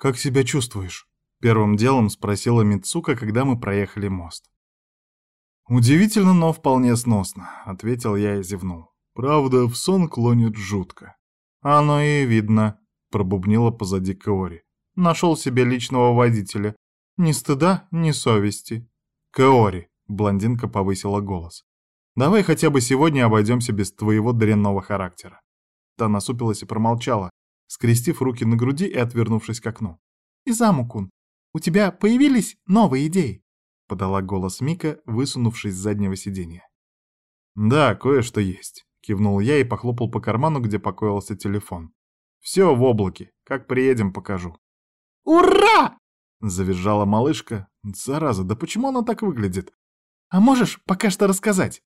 «Как себя чувствуешь?» — первым делом спросила Мицука, когда мы проехали мост. «Удивительно, но вполне сносно», — ответил я и зевнул. «Правда, в сон клонит жутко». «Оно и видно», — пробубнила позади Каори. «Нашел себе личного водителя. Ни стыда, ни совести». «Каори», — блондинка повысила голос. «Давай хотя бы сегодня обойдемся без твоего дрянного характера». Та насупилась и промолчала, скрестив руки на груди и отвернувшись к окну. «Изаму-кун, у тебя появились новые идеи?» — подала голос Мика, высунувшись с заднего сиденья. «Да, кое-что есть», — кивнул я и похлопал по карману, где покоился телефон. «Все в облаке. Как приедем, покажу». «Ура!» — завизжала малышка. «Зараза, да почему она так выглядит?» «А можешь пока что рассказать?»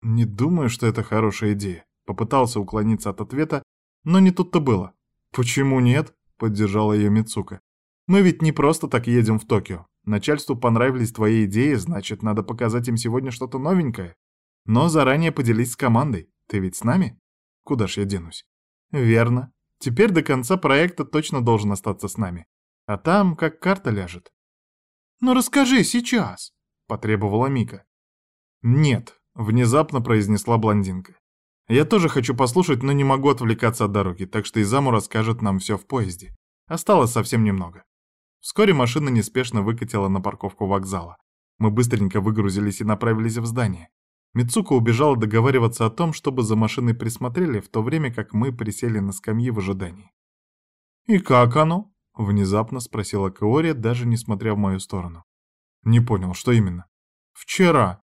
«Не думаю, что это хорошая идея». Попытался уклониться от ответа, но не тут-то было. «Почему нет?» — поддержала ее Мицука. «Мы ведь не просто так едем в Токио. Начальству понравились твои идеи, значит, надо показать им сегодня что-то новенькое. Но заранее поделись с командой. Ты ведь с нами? Куда ж я денусь?» «Верно. Теперь до конца проекта точно должен остаться с нами. А там как карта ляжет». «Ну расскажи сейчас», — потребовала Мика. «Нет», — внезапно произнесла блондинка. Я тоже хочу послушать, но не могу отвлекаться от дороги, так что Изаму расскажет нам все в поезде. Осталось совсем немного. Вскоре машина неспешно выкатила на парковку вокзала. Мы быстренько выгрузились и направились в здание. Мицука убежала договариваться о том, чтобы за машиной присмотрели, в то время как мы присели на скамьи в ожидании. «И как оно?» — внезапно спросила Каори, даже не смотря в мою сторону. «Не понял, что именно?» «Вчера.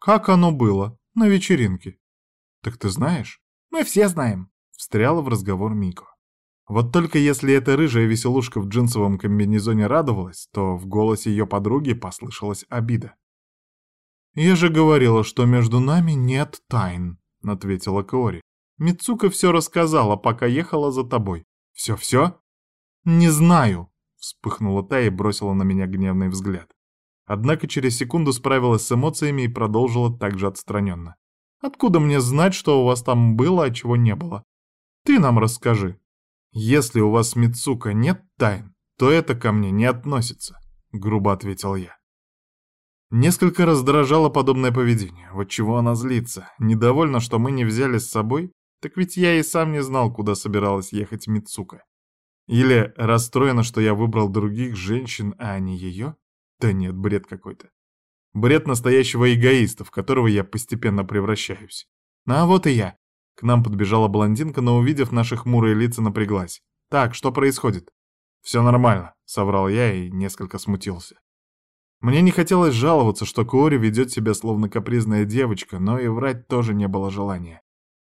Как оно было? На вечеринке?» «Так ты знаешь?» «Мы все знаем», — встряла в разговор Мико. Вот только если эта рыжая веселушка в джинсовом комбинезоне радовалась, то в голосе ее подруги послышалась обида. «Я же говорила, что между нами нет тайн», — ответила Кори. «Мицука все рассказала, пока ехала за тобой. Все-все?» «Не знаю», — вспыхнула та и бросила на меня гневный взгляд. Однако через секунду справилась с эмоциями и продолжила так же отстраненно. Откуда мне знать, что у вас там было, а чего не было? Ты нам расскажи. Если у вас, Мицука, нет тайн, то это ко мне не относится, грубо ответил я. Несколько раздражало подобное поведение. Вот чего она злится. Недовольна, что мы не взяли с собой? Так ведь я и сам не знал, куда собиралась ехать Мицука. Или расстроена, что я выбрал других женщин, а не ее? Да нет, бред какой-то. Бред настоящего эгоиста, в которого я постепенно превращаюсь. А вот и я. К нам подбежала блондинка, но увидев наши хмурые лица, напряглась. «Так, что происходит?» «Все нормально», — соврал я и несколько смутился. Мне не хотелось жаловаться, что Кори ведет себя словно капризная девочка, но и врать тоже не было желания.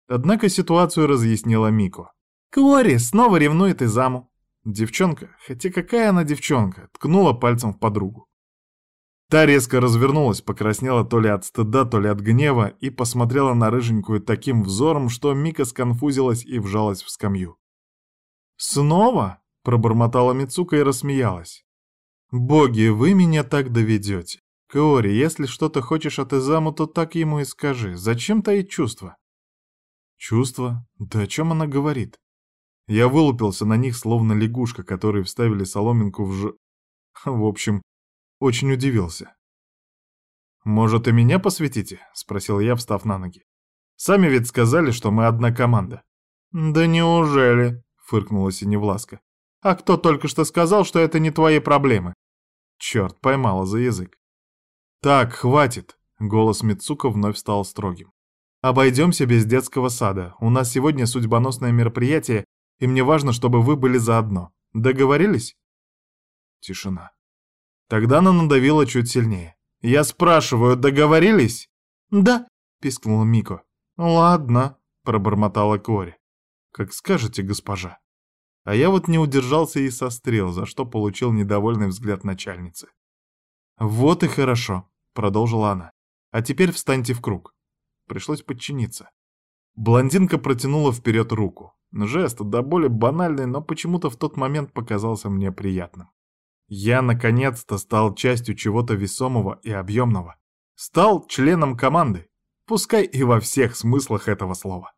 Однако ситуацию разъяснила Мико. «Кори снова ревнует Изаму». Девчонка, хотя какая она девчонка, ткнула пальцем в подругу. Та резко развернулась, покраснела то ли от стыда, то ли от гнева и посмотрела на рыженькую таким взором, что Мика сконфузилась и вжалась в скамью. «Снова?» — пробормотала Мицука и рассмеялась. «Боги, вы меня так доведете. Каори, если что-то хочешь от Изаму, то так ему и скажи. Зачем таить чувства?» «Чувства? Да о чем она говорит?» Я вылупился на них, словно лягушка, которой вставили соломинку в ж... В общем, очень удивился. «Может, и меня посвятите?» — спросил я, встав на ноги. «Сами ведь сказали, что мы одна команда». «Да неужели?» — фыркнула Синевласка. «А кто только что сказал, что это не твои проблемы?» Черт, поймала за язык. «Так, хватит!» — голос Мицука вновь стал строгим. «Обойдемся без детского сада. У нас сегодня судьбоносное мероприятие, и мне важно, чтобы вы были заодно. Договорились?» Тишина. Тогда она надавила чуть сильнее. «Я спрашиваю, договорились?» «Да», — пискнула Мико. «Ладно», — пробормотала Кори. «Как скажете, госпожа». А я вот не удержался и сострел, за что получил недовольный взгляд начальницы. «Вот и хорошо», — продолжила она. «А теперь встаньте в круг». Пришлось подчиниться. Блондинка протянула вперед руку. Жест до боли банальный, но почему-то в тот момент показался мне приятным. Я наконец-то стал частью чего-то весомого и объемного. Стал членом команды, пускай и во всех смыслах этого слова.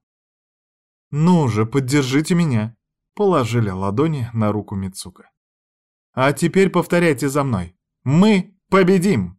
«Ну же, поддержите меня!» Положили ладони на руку Мицука. А теперь повторяйте за мной. Мы победим!